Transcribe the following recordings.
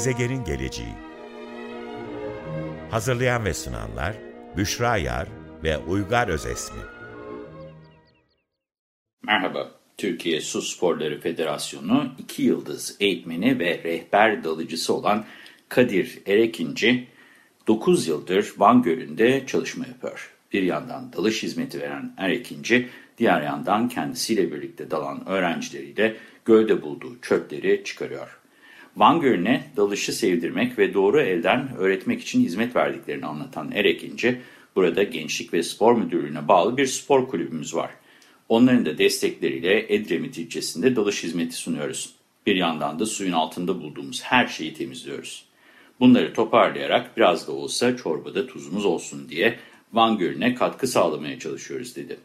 Gezegenin geleceği Hazırlayan ve sunanlar Büşra Yar ve Uygar Özesmi Merhaba, Türkiye Su Sporları Federasyonu iki yıldız eğitmeni ve rehber dalıcısı olan Kadir Erekinci 9 yıldır Van Gölü'nde çalışma yapıyor. Bir yandan dalış hizmeti veren Erekinci, diğer yandan kendisiyle birlikte dalan öğrencileriyle gölde bulduğu çöpleri çıkarıyor. Van Gölü'ne dalışı sevdirmek ve doğru elden öğretmek için hizmet verdiklerini anlatan Erekinci, burada Gençlik ve Spor Müdürlüğü'ne bağlı bir spor kulübümüz var. Onların da destekleriyle Edremit ilçesinde dalış hizmeti sunuyoruz. Bir yandan da suyun altında bulduğumuz her şeyi temizliyoruz. Bunları toparlayarak biraz da olsa çorbada tuzumuz olsun diye Van Gölü'ne katkı sağlamaya çalışıyoruz dedi.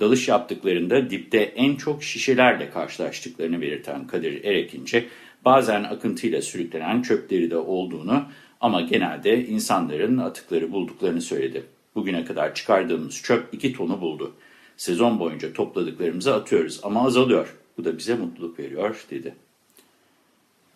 Dalış yaptıklarında dipte en çok şişelerle karşılaştıklarını belirten Kadir Erekinci, bazen akıntıyla sürüklenen çöpleri de olduğunu ama genelde insanların atıkları bulduklarını söyledi. Bugüne kadar çıkardığımız çöp 2 tonu buldu. Sezon boyunca topladıklarımızı atıyoruz ama azalıyor. Bu da bize mutluluk veriyor dedi.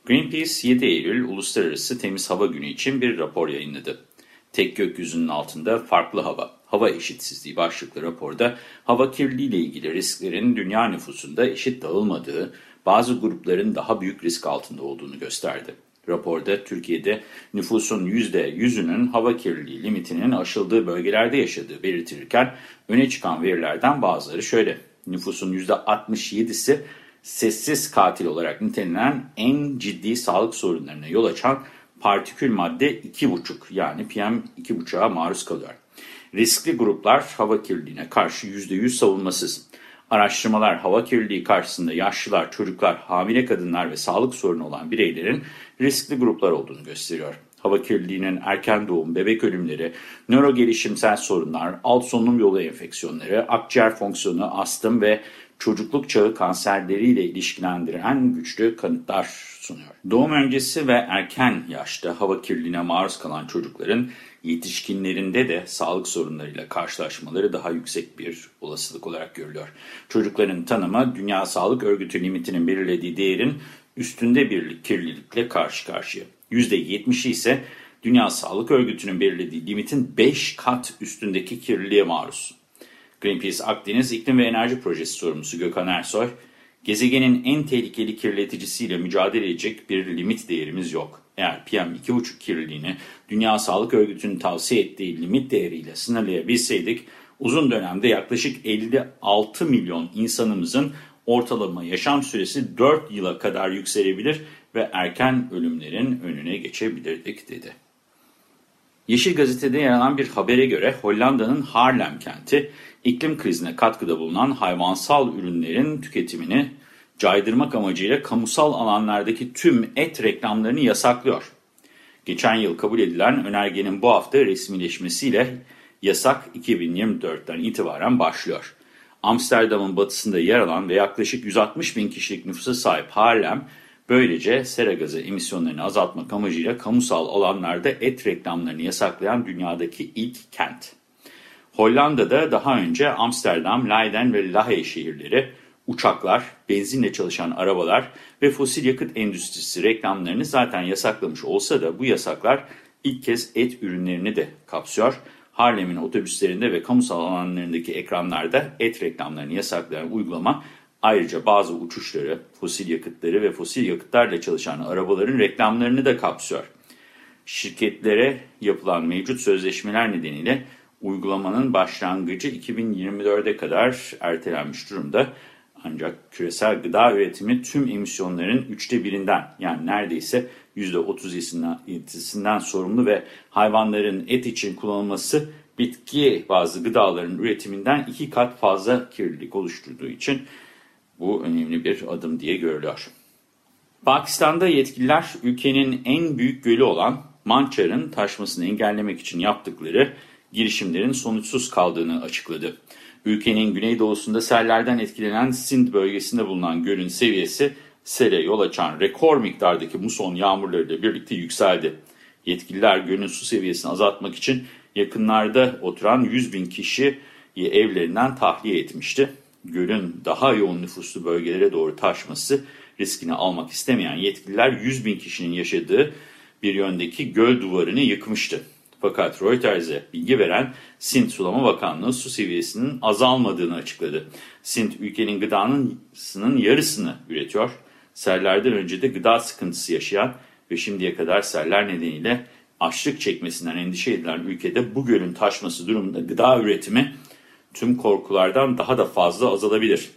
Greenpeace 7 Eylül Uluslararası Temiz Hava Günü için bir rapor yayınladı. Tek gökyüzünün altında farklı hava, hava eşitsizliği başlıklı raporda hava kirliliği ile ilgili risklerin dünya nüfusunda eşit dağılmadığı, bazı grupların daha büyük risk altında olduğunu gösterdi. Raporda Türkiye'de nüfusun %100'ünün hava kirliliği limitinin aşıldığı bölgelerde yaşadığı belirtilirken öne çıkan verilerden bazıları şöyle. Nüfusun %67'si sessiz katil olarak nitelenen en ciddi sağlık sorunlarına yol açan partikül madde 2,5 yani PM2,5'a maruz kalıyor. Riskli gruplar hava kirliliğine karşı %100 savunmasız. Araştırmalar hava kirliliği karşısında yaşlılar, çocuklar, hamile kadınlar ve sağlık sorunu olan bireylerin riskli gruplar olduğunu gösteriyor. Hava kirliliğinin erken doğum, bebek ölümleri, nöro gelişimsel sorunlar, alt solunum yolu enfeksiyonları, akciğer fonksiyonu, astım ve çocukluk çağı kanserleriyle ilişkilendiren güçlü kanıtlar sunuyor. Doğum öncesi ve erken yaşta hava kirliliğine maruz kalan çocukların yetişkinlerinde de sağlık sorunlarıyla karşılaşmaları daha yüksek bir olasılık olarak görülüyor. Çocukların tanımı Dünya Sağlık Örgütü limitinin belirlediği değerin üstünde bir kirlilikle karşı karşıya. %70'i ise Dünya Sağlık Örgütü'nün belirlediği limitin 5 kat üstündeki kirliliğe maruz. Greenpeace Akdeniz İklim ve Enerji Projesi sorumlusu Gökhan Ersoy, gezegenin en tehlikeli kirleticisiyle mücadele edecek bir limit değerimiz yok. Eğer PM2,5 kirliliğini Dünya Sağlık Örgütü'nün tavsiye ettiği limit değeriyle sınırlayabilseydik, uzun dönemde yaklaşık 56 milyon insanımızın ortalama yaşam süresi 4 yıla kadar yükselebilir ve erken ölümlerin önüne geçebilirdik dedi. Yeşil Gazete'de yer alan bir habere göre Hollanda'nın Haarlem kenti iklim krizine katkıda bulunan hayvansal ürünlerin tüketimini caydırmak amacıyla kamusal alanlardaki tüm et reklamlarını yasaklıyor. Geçen yıl kabul edilen önergenin bu hafta resmileşmesiyle yasak 2024'ten itibaren başlıyor. Amsterdam'ın batısında yer alan ve yaklaşık 160 bin kişilik nüfusa sahip Haarlem, böylece sera gazı emisyonlarını azaltmak amacıyla kamusal alanlarda et reklamlarını yasaklayan dünyadaki ilk kent. Hollanda'da daha önce Amsterdam, Leiden ve Lahey şehirleri uçaklar, benzinle çalışan arabalar ve fosil yakıt endüstrisi reklamlarını zaten yasaklamış olsa da bu yasaklar ilk kez et ürünlerini de kapsıyor. Harlem'in otobüslerinde ve kamusal alanlarındaki ekranlarda et reklamlarını yasaklayan uygulama ayrıca bazı uçuşları, fosil yakıtları ve fosil yakıtlarla çalışan arabaların reklamlarını da kapsıyor. Şirketlere yapılan mevcut sözleşmeler nedeniyle uygulamanın başlangıcı 2024'e kadar ertelenmiş durumda. Ancak küresel gıda üretimi tüm emisyonların üçte birinden yani neredeyse %37'sinden sorumlu ve hayvanların et için kullanılması bitki bazı gıdaların üretiminden iki kat fazla kirlilik oluşturduğu için bu önemli bir adım diye görülüyor. Pakistan'da yetkililer ülkenin en büyük gölü olan Mançar'ın taşmasını engellemek için yaptıkları girişimlerin sonuçsuz kaldığını açıkladı. Ülkenin güneydoğusunda sellerden etkilenen Sind bölgesinde bulunan gölün seviyesi sele yol açan rekor miktardaki muson yağmurlarıyla birlikte yükseldi. Yetkililer gölün su seviyesini azaltmak için yakınlarda oturan 100 bin kişiyi evlerinden tahliye etmişti. Gölün daha yoğun nüfuslu bölgelere doğru taşması riskini almak istemeyen yetkililer 100 bin kişinin yaşadığı bir yöndeki göl duvarını yıkmıştı. Fakat Reuters'e bilgi veren Sint Sulama Bakanlığı su seviyesinin azalmadığını açıkladı. Sint ülkenin gıdanın yarısını üretiyor. Sellerden önce de gıda sıkıntısı yaşayan ve şimdiye kadar seller nedeniyle açlık çekmesinden endişe edilen ülkede bu gölün taşması durumunda gıda üretimi tüm korkulardan daha da fazla azalabilir.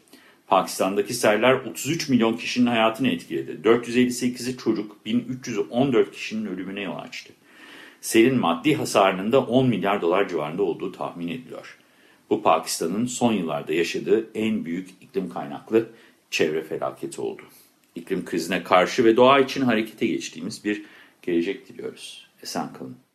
Pakistan'daki seller 33 milyon kişinin hayatını etkiledi. 458'i çocuk, 1314 kişinin ölümüne yol açtı. Selin maddi hasarının da 10 milyar dolar civarında olduğu tahmin ediliyor. Bu Pakistan'ın son yıllarda yaşadığı en büyük iklim kaynaklı çevre felaketi oldu. İklim krizine karşı ve doğa için harekete geçtiğimiz bir gelecek diliyoruz. Esen kalın.